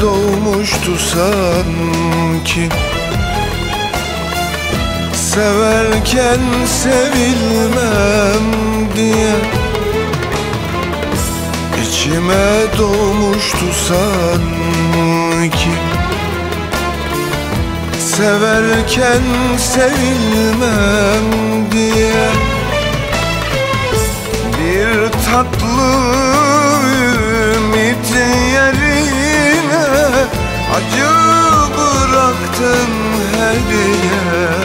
doğmuştu sanki? Severken sevilmem diye. İçime doğmuştu sanki? Severken sevilmem diye. Bir tatlı Acı bıraktın hediye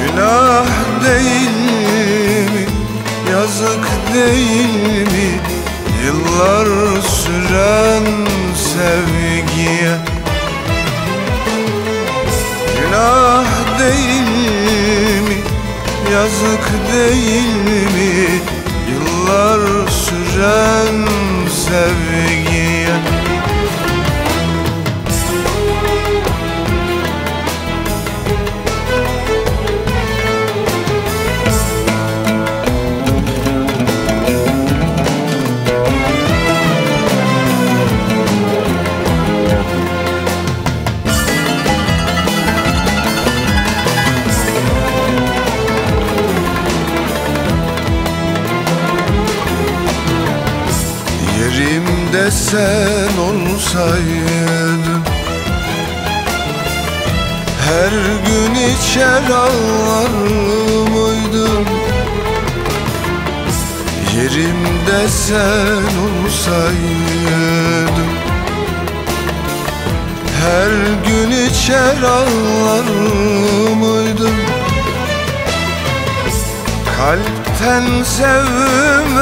Günah değil mi, yazık değil mi? Yıllar süren sevgiye. Günah değil mi, yazık değil mi? Yıllar süren sevgiye Yerimde sen olsaydın Her gün içer ağlar mıydın Yerimde sen olsaydın Her gün içer ağlar mıydın Kalpten sevmeyen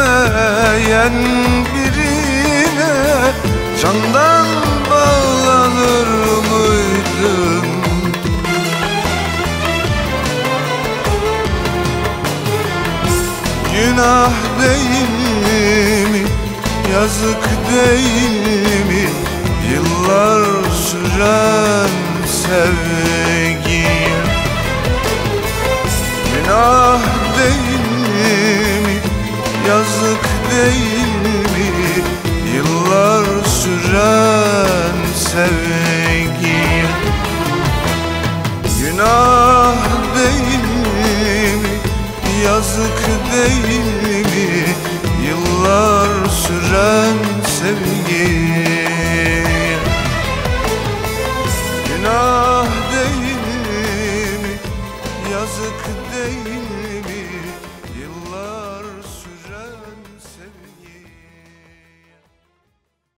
Candan bağlanır mıydın? Günah değil mi? Yazık değil mi? Yıllar süren sevgiye Günah değil mi? Yazık değil Yazık değil mi? Yıllar süren sevgiye